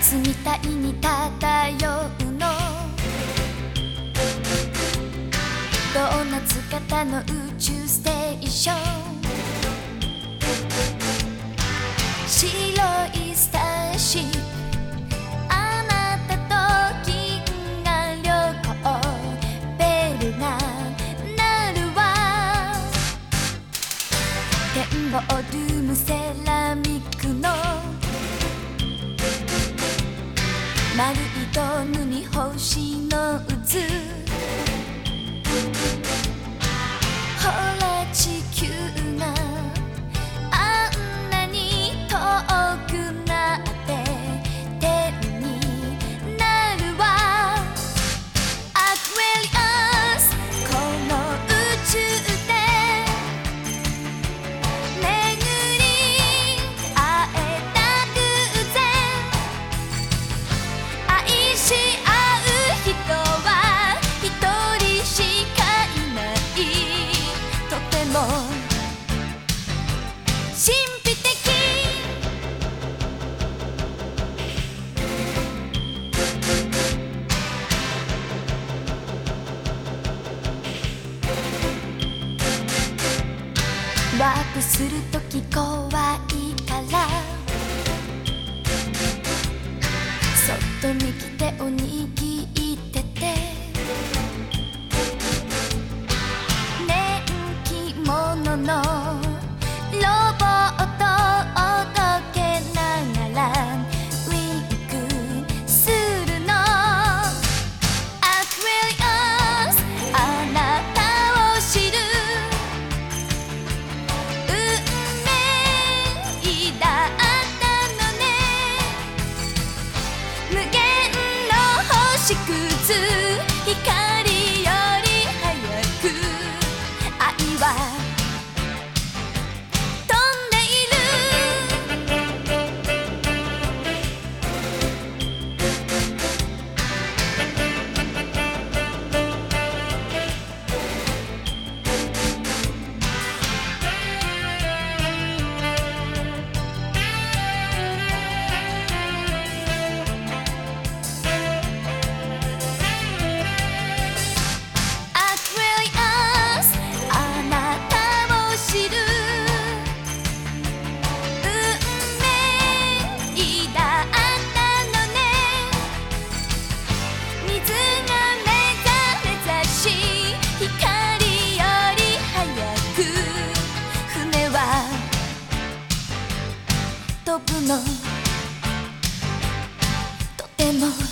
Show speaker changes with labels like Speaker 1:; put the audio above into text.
Speaker 1: つみたいに漂うの。ドーナツ型の宇宙ステーション。白いスターシップ。あなたと銀河旅行ベルナナルはルーム丸いとーに星の渦。ワープするとき怖いから。そっとに来てでも